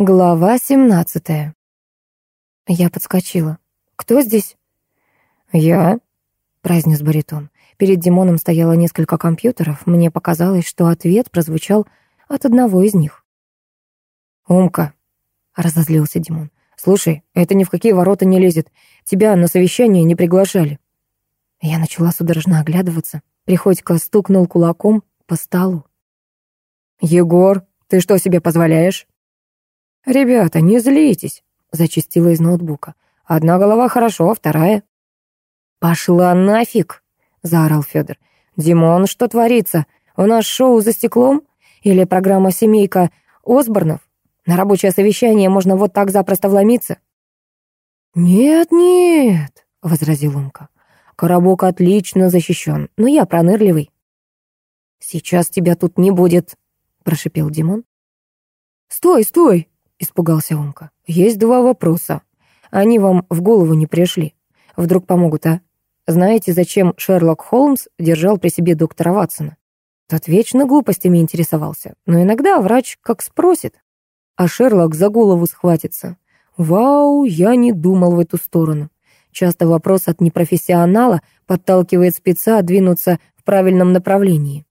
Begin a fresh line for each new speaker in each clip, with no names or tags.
Глава семнадцатая. Я подскочила. «Кто здесь?»
«Я», — произнес баритон.
Перед Димоном стояло несколько компьютеров. Мне показалось, что ответ прозвучал от одного из них.
«Умка», — разозлился Димон. «Слушай, это ни в какие ворота не лезет. Тебя на совещание не приглашали».
Я начала судорожно оглядываться. Приходько стукнул кулаком по столу.
«Егор, ты что себе позволяешь?» «Ребята, не злитесь», — зачистила из ноутбука. «Одна голова хорошо, вторая...» «Пошла нафиг!» — заорал Федор. «Димон, что творится? У нас шоу за стеклом? Или программа «Семейка» Осборнов? На рабочее совещание можно вот так запросто вломиться?»
«Нет, нет», — возразил Умка. «Коробок отлично защищен, но я пронырливый».
«Сейчас тебя тут не будет», — прошипел Димон.
«Стой, стой!»
— испугался Умка. «Есть два вопроса. Они вам в голову не пришли. Вдруг помогут, а? Знаете, зачем Шерлок Холмс держал при себе доктора Ватсона? Тот вечно глупостями интересовался, но иногда врач как спросит, а Шерлок за голову схватится. Вау, я не думал в эту сторону. Часто вопрос от непрофессионала подталкивает спеца двинуться в правильном направлении.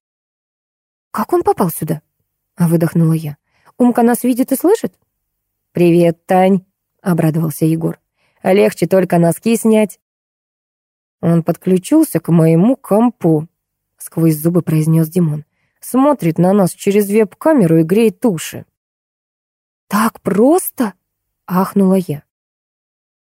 «Как он попал сюда?» — выдохнула я. «Умка нас видит и слышит?»
«Привет, Тань», — обрадовался Егор. «Легче только носки снять». Он подключился к моему компу, сквозь зубы произнес Димон. Смотрит на нас через веб-камеру и греет уши.
«Так просто?» — ахнула я.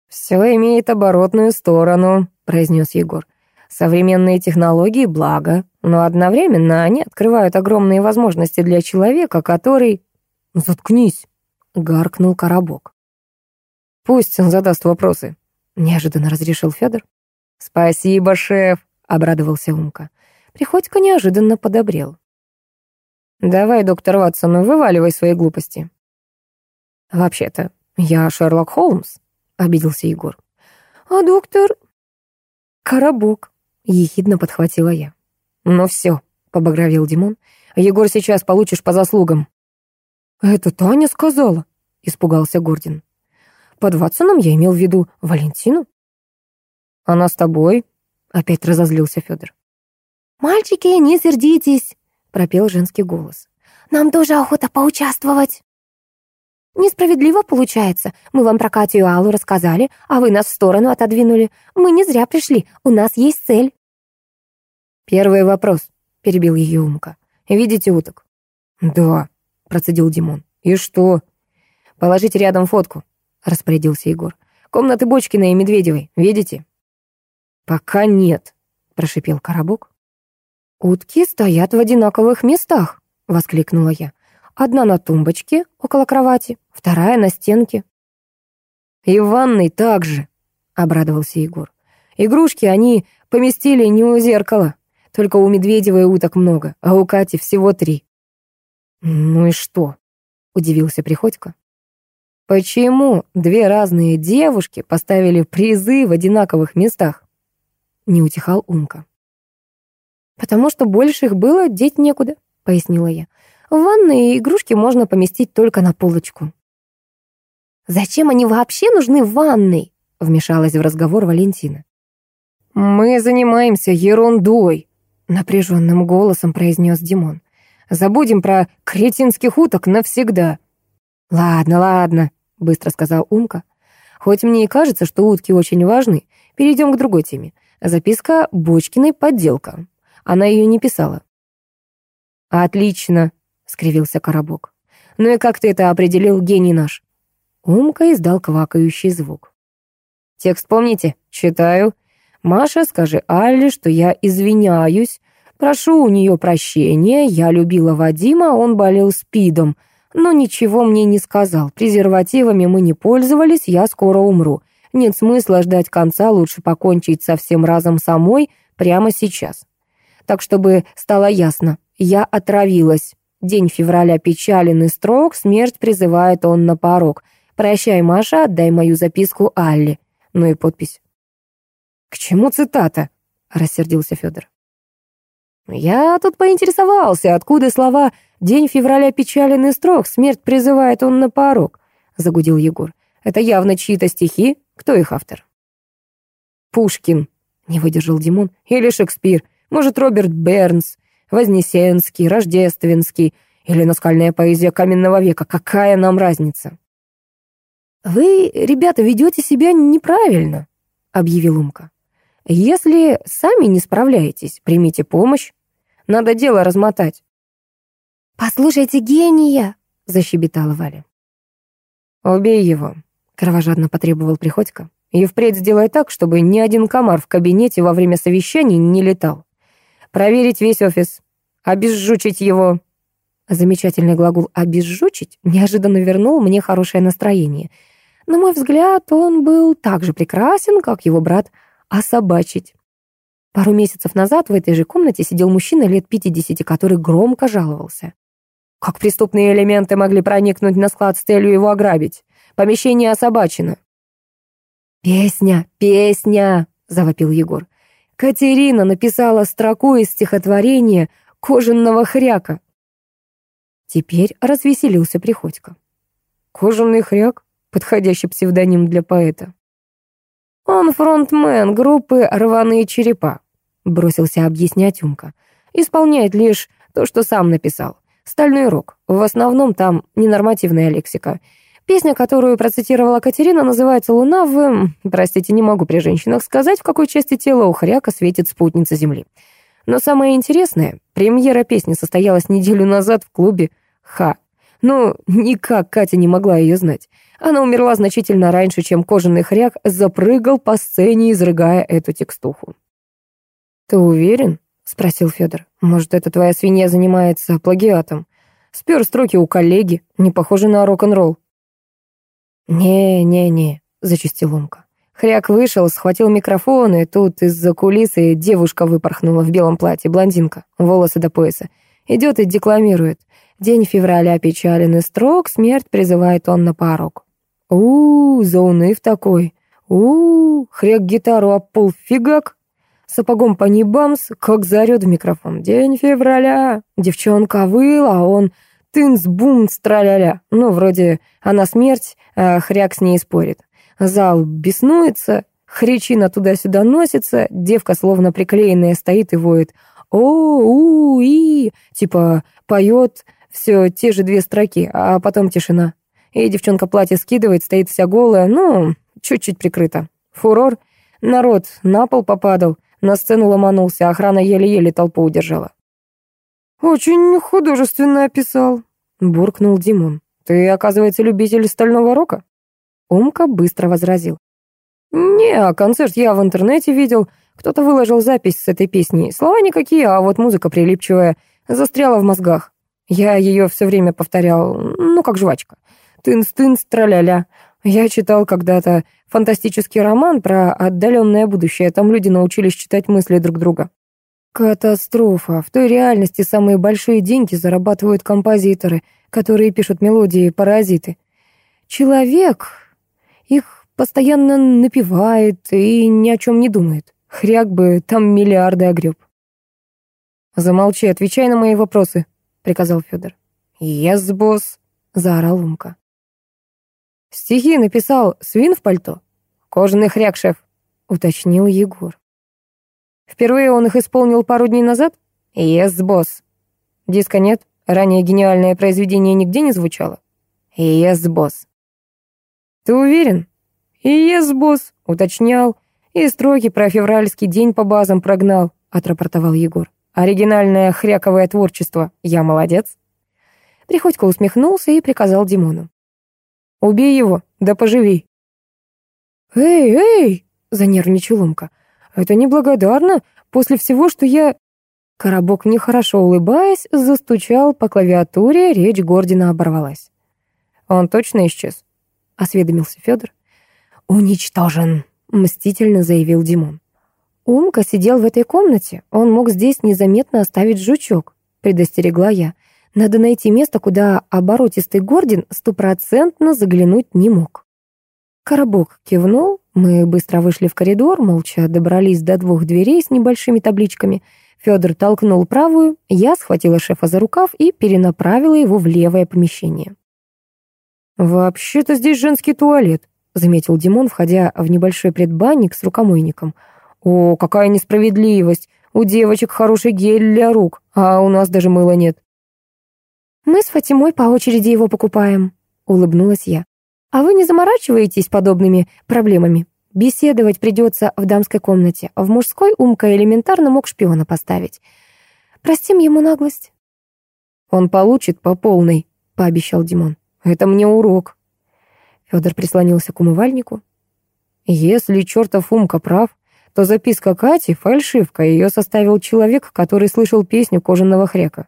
«Все имеет оборотную сторону», — произнес Егор. «Современные технологии — благо, но одновременно они открывают огромные возможности для человека, который...» «Заткнись!» — гаркнул коробок. «Пусть он задаст вопросы», — неожиданно разрешил Федор. «Спасибо, шеф», — обрадовался Умка. Приходько неожиданно подобрел. «Давай, доктор Ватсон, вываливай свои глупости». «Вообще-то, я Шерлок Холмс», — обиделся Егор.
«А доктор...»
«Коробок», — ехидно подхватила я. «Ну все», — побагровел Димон. «Егор, сейчас получишь по заслугам».
«Это Таня сказала?» — испугался Гордин.
«Под Ватсоном я имел в виду Валентину». «Она с тобой?» — опять разозлился Федор.
«Мальчики, не сердитесь!» — пропел женский голос. «Нам тоже охота поучаствовать!» «Несправедливо получается. Мы вам про Катю и Аллу рассказали, а вы нас в сторону отодвинули. Мы не зря пришли, у нас есть цель».
«Первый вопрос», — перебил ее Умка. «Видите уток?»
«Да»,
процедил Димон. «И что?» «Положите рядом фотку», — распорядился Егор. «Комнаты Бочкина и Медведевой, видите?» «Пока нет», — прошипел Коробок.
«Утки стоят в одинаковых местах», — воскликнула я. «Одна на тумбочке около кровати, вторая на стенке».
«И в ванной также», — обрадовался Егор. «Игрушки они поместили не у зеркала, только у Медведевой уток много, а у Кати всего три». «Ну и что?» — удивился Приходько. «Почему две разные девушки поставили призы в одинаковых местах?» Не утихал Умка.
«Потому что больше их было, деть некуда», — пояснила я. «В ванной игрушки можно поместить только на полочку». «Зачем они вообще нужны в ванной?» — вмешалась в разговор Валентина.
«Мы занимаемся ерундой», — напряженным голосом произнес Димон. Забудем про кретинских уток навсегда». «Ладно, ладно», — быстро сказал Умка. «Хоть мне и кажется, что утки очень важны, перейдем к другой теме. Записка Бочкиной подделка. Она ее не писала». «Отлично», — скривился Коробок. «Ну и как ты это определил, гений наш?» Умка издал квакающий звук. «Текст помните? Читаю. Маша, скажи Алле, что я извиняюсь, Прошу у нее прощения, я любила Вадима, он болел спидом, но ничего мне не сказал. Презервативами мы не пользовались, я скоро умру. Нет смысла ждать конца, лучше покончить со всем разом самой прямо сейчас. Так, чтобы стало ясно, я отравилась. День февраля печален и строг, смерть призывает он на порог. Прощай, Маша, отдай мою записку Алле. Ну и подпись. «К чему цитата?» — рассердился Федор. Я тут поинтересовался, откуда слова «День февраля печален и строг, смерть призывает он на порог». — загудел Егор. «Это явно чьи-то стихи. Кто их автор?» «Пушкин», — не выдержал Димон. «Или Шекспир. Может, Роберт Бернс, Вознесенский, Рождественский. Или наскальная поэзия каменного века. Какая нам разница?» «Вы, ребята, ведете себя неправильно», — объявил Умка. «Если сами не справляетесь, примите помощь. Надо дело размотать».
«Послушайте гения!» — защебетала Валя.
«Убей его», — кровожадно потребовал Приходько. «И впредь сделай так, чтобы ни один комар в кабинете во время совещаний не летал. Проверить весь офис, обезжучить его». Замечательный глагол «обезжучить» неожиданно вернул мне хорошее настроение — на мой взгляд, он был так же прекрасен, как его брат особачить. Пару месяцев назад в этой же комнате сидел мужчина лет 50, который громко жаловался. Как преступные элементы могли проникнуть на склад с целью его ограбить? Помещение особачено. «Песня, песня!» — завопил Егор. Катерина написала строку из стихотворения «Кожаного хряка». Теперь развеселился Приходько. «Кожаный хряк? подходящий псевдоним для поэта. «Он фронтмен группы «Рваные черепа», — бросился объяснять Умка. «Исполняет лишь то, что сам написал. Стальной рок. В основном там ненормативная лексика. Песня, которую процитировала Катерина, называется «Луна» в... Простите, не могу при женщинах сказать, в какой части тела у хряка светит спутница Земли. Но самое интересное, премьера песни состоялась неделю назад в клубе «Ха». Ну, никак Катя не могла ее знать. Она умерла значительно раньше, чем кожаный хряк запрыгал по сцене, изрыгая эту текстуху. «Ты уверен?» — спросил Федор. «Может, эта твоя свинья занимается плагиатом? Спер строки у коллеги, не похоже на рок-н-ролл». «Не-не-не», — зачастил Умка. Хряк вышел, схватил микрофон, и тут из-за кулисы девушка выпорхнула в белом платье, блондинка, волосы до пояса. Идет и декламирует. День февраля печален и строг, смерть призывает он на порог у, -у зауныв такой. у, хряк гитару об пол фигак. Сапогом по ней бамс, как зарет в микрофон. День февраля. Девчонка выла, а он тынц-бумц траля-ля. Ну, вроде она смерть, а хряк с ней спорит. Зал беснуется, хричина туда-сюда носится, девка словно приклеенная стоит и воет. О, у, и, типа поет все те же две строки, а потом тишина. И девчонка платье скидывает, стоит вся голая, ну, чуть-чуть прикрыта. Фурор. Народ на пол попадал, на сцену ломанулся, охрана еле-еле толпу удержала. «Очень художественно описал», — буркнул Димон. «Ты, оказывается, любитель стального рока?» Умка быстро возразил. «Не, а концерт я в интернете видел. Кто-то выложил запись с этой песней. Слова никакие, а вот музыка прилипчивая. Застряла в мозгах. Я ее все время повторял, ну, как жвачка. Тынс-тынс, траля-ля. Я читал когда-то фантастический роман про отдаленное будущее. Там люди научились читать мысли друг друга. Катастрофа. В той реальности самые большие деньги зарабатывают композиторы, которые пишут мелодии паразиты. Человек их постоянно напевает и ни о чем не думает. Хряк бы там миллиарды огреб. «Замолчи, отвечай на мои вопросы», — приказал Федор. «Ес, босс», — заорал Умка. «Стихи написал свин в пальто?» «Кожаный хряк, шеф», — уточнил Егор. «Впервые он их исполнил пару дней назад?» «Ес, босс». «Диска нет? Ранее гениальное произведение нигде не звучало?» «Ес, босс». «Ты уверен?» «Ес, босс», — уточнял. «И строки про февральский день по базам прогнал», — отрапортовал Егор. «Оригинальное хряковое творчество. Я молодец». Приходько усмехнулся и приказал Димону. Убей его, да поживи. «Эй, эй!» — занервничал Умка. «Это неблагодарно. После всего, что я...» Коробок, нехорошо улыбаясь, застучал по клавиатуре, речь Гордина оборвалась. «Он точно исчез?» — осведомился Федор. «Уничтожен», — мстительно заявил Димон. «Умка сидел в этой комнате. Он мог здесь незаметно оставить жучок», — предостерегла я. Надо найти место, куда оборотистый Гордин стопроцентно заглянуть не мог. Коробок кивнул, мы быстро вышли в коридор, молча добрались до двух дверей с небольшими табличками. Федор толкнул правую, я схватила шефа за рукав и перенаправила его в левое помещение. «Вообще-то здесь женский туалет», — заметил Димон, входя в небольшой предбанник с рукомойником. «О, какая несправедливость! У девочек хороший гель для рук, а у нас даже мыла нет».
«Мы с Фатимой по очереди его покупаем», — улыбнулась я. «А вы не заморачиваетесь подобными проблемами? Беседовать придется в дамской комнате, в мужской Умка элементарно мог шпиона поставить. Простим ему наглость».
«Он получит по полной», — пообещал Димон. «Это мне урок». Федор прислонился к умывальнику. «Если чертов Умка прав, то записка Кати — фальшивка, ее составил человек, который слышал песню кожаного хряка.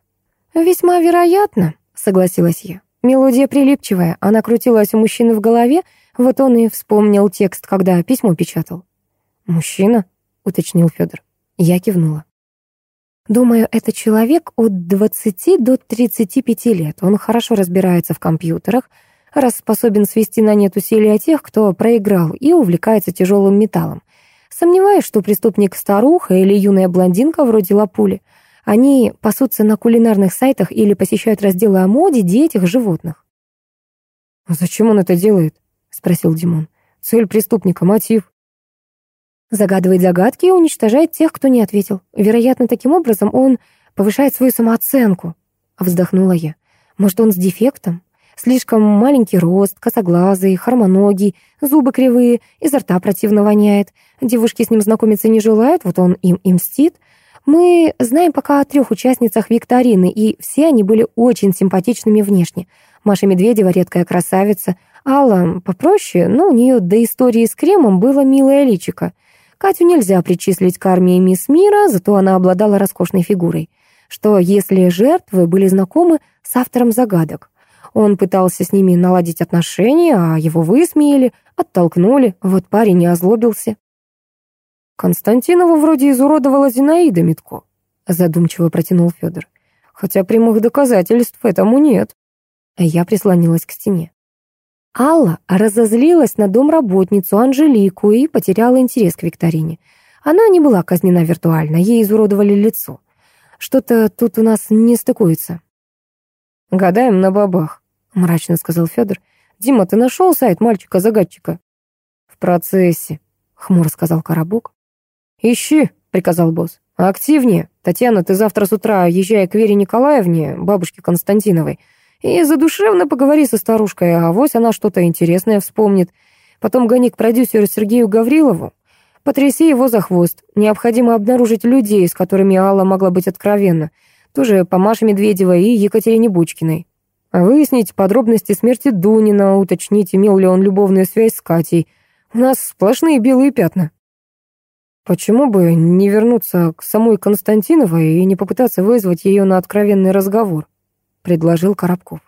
«Весьма вероятно», — согласилась я. Мелодия прилипчивая, она крутилась у мужчины в голове, вот он и вспомнил текст, когда письмо печатал.
«Мужчина?» — уточнил Федор. Я кивнула.
Думаю, это человек от 20 до 35 лет. Он хорошо разбирается в компьютерах, раз способен свести на нет усилия тех, кто проиграл и увлекается тяжелым металлом. Сомневаюсь, что преступник старуха или юная блондинка вроде Лапули — они пасутся на кулинарных сайтах или посещают разделы о моде, детях, животных.
«А зачем он это делает?» — спросил Димон. «Цель преступника, мотив».
Загадывает загадки и уничтожает тех, кто не ответил. Вероятно, таким образом он повышает свою самооценку. Вздохнула я. Может, он с дефектом? Слишком маленький рост, косоглазый, хромоногий, зубы кривые, изо рта противно воняет. Девушки с ним знакомиться не желают, вот он им и мстит. Мы знаем пока о трех участницах викторины, и все они были очень симпатичными внешне. Маша Медведева — редкая красавица. Алла попроще, но у нее до истории с кремом было милое личико. Катю нельзя причислить к армии мисс мира, зато она обладала роскошной фигурой. Что если жертвы были знакомы с автором загадок? Он пытался с ними наладить отношения, а его высмеяли, оттолкнули, вот парень не озлобился.
Константинову вроде изуродовала Зинаида Митко, задумчиво протянул Федор. Хотя прямых доказательств этому нет.
Я прислонилась к стене. Алла разозлилась на домработницу Анжелику и потеряла интерес к викторине. Она не была казнена виртуально, ей изуродовали лицо. Что-то тут у нас не стыкуется.
«Гадаем на бабах», — мрачно сказал Федор. «Дима, ты нашел сайт мальчика-загадчика?»
«В процессе», — хмуро сказал Коробок.
«Ищи», — приказал босс. «Активнее. Татьяна, ты завтра с утра езжай к Вере Николаевне, бабушке Константиновой, и задушевно поговори со старушкой, а авось она что-то интересное вспомнит. Потом гони к продюсеру Сергею Гаврилову, потряси его за хвост. Необходимо обнаружить людей, с которыми Алла могла быть откровенна. Тоже по Маше Медведевой и Екатерине Бучкиной. Выяснить подробности смерти Дунина, уточнить, имел ли он любовную связь с Катей. У нас сплошные белые пятна. Почему бы не вернуться к самой Константиновой и не попытаться вызвать ее на откровенный разговор? Предложил Коробков.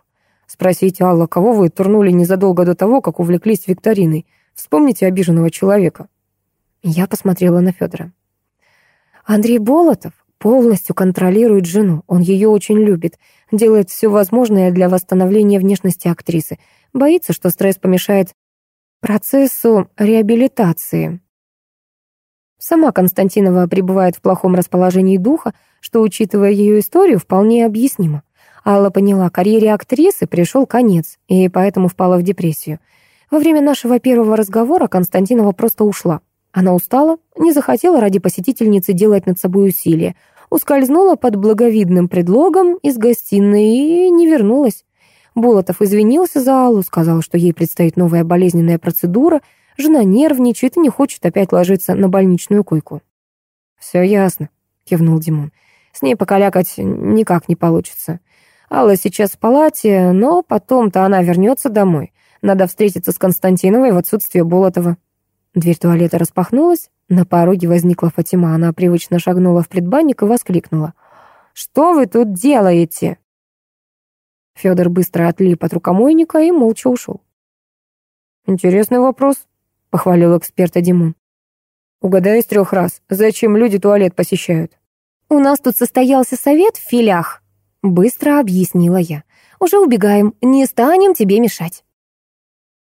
Спросить, Алла, кого вы турнули незадолго до того, как увлеклись викториной? Вспомните обиженного человека.
Я посмотрела на Федора. Андрей Болотов полностью контролирует жену. Он ее очень любит, делает все возможное для восстановления внешности актрисы. Боится, что стресс помешает процессу реабилитации. Сама Константинова пребывает в плохом расположении духа, что, учитывая ее историю, вполне объяснимо. Алла поняла, карьере актрисы пришел конец, и поэтому впала в депрессию. Во время нашего первого разговора Константинова просто ушла. Она устала, не захотела ради посетительницы делать над собой усилия, ускользнула под благовидным предлогом из гостиной и не вернулась. Болотов извинился за Аллу, сказал, что ей предстоит новая болезненная процедура — Жена нервничает и не хочет опять ложиться на больничную койку.
«Все ясно», — кивнул Димон. «С ней покалякать никак не получится. Алла сейчас в палате, но потом-то она вернется домой. Надо встретиться с Константиновой в отсутствие Болотова».
Дверь туалета распахнулась, на пороге возникла Фатима. Она привычно шагнула в предбанник и воскликнула. «Что вы тут делаете?» Федор быстро отлип от рукомойника и молча ушел.
«Интересный вопрос», похвалил эксперта Димон. Угадай из трех раз, зачем люди туалет посещают?
У нас тут состоялся совет в филях, быстро объяснила я. Уже убегаем, не станем тебе мешать.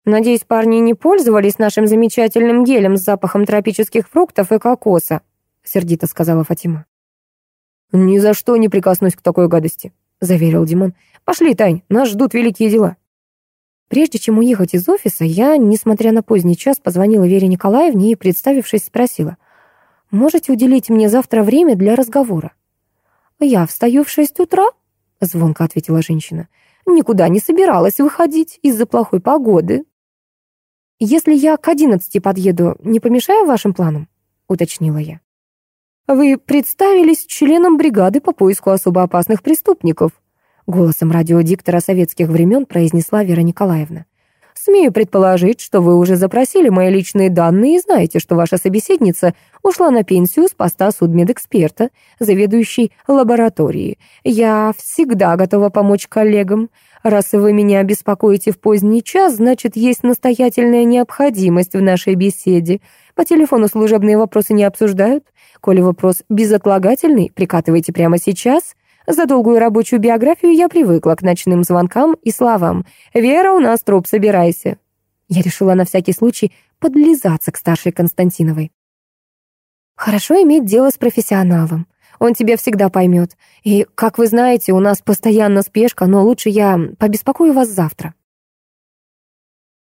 Надеюсь, парни не пользовались нашим замечательным гелем с запахом тропических фруктов и кокоса, сердито сказала Фатима. «Ни за что не прикоснусь к такой гадости», — заверил Димон. «Пошли, Тань, нас ждут великие дела».
Прежде чем уехать из офиса, я, несмотря на поздний час, позвонила Вере Николаевне и, представившись, спросила, «Можете уделить мне завтра время для разговора?» «Я встаю в шесть утра», — звонко ответила женщина. «Никуда не собиралась выходить из-за плохой погоды». «Если я к одиннадцати подъеду, не помешаю вашим планам?» — уточнила я. «Вы представились членом бригады по поиску особо опасных преступников», Голосом радиодиктора советских времен произнесла Вера Николаевна. «Смею предположить, что вы уже запросили мои личные данные и знаете, что ваша собеседница ушла на пенсию с поста судмедэксперта, заведующей лабораторией. Я всегда готова помочь коллегам. Раз вы меня беспокоите в поздний час, значит, есть настоятельная необходимость в нашей беседе. По телефону служебные вопросы не обсуждают. Коли вопрос безотлагательный, прикатывайте прямо сейчас. За долгую рабочую биографию я привыкла к ночным звонкам и словам «Вера, у нас труп, собирайся». Я решила на всякий случай подлизаться к старшей Константиновой. Хорошо иметь дело с профессионалом. Он тебя всегда поймет. И, как вы знаете, у нас постоянно спешка, но лучше я побеспокою вас завтра.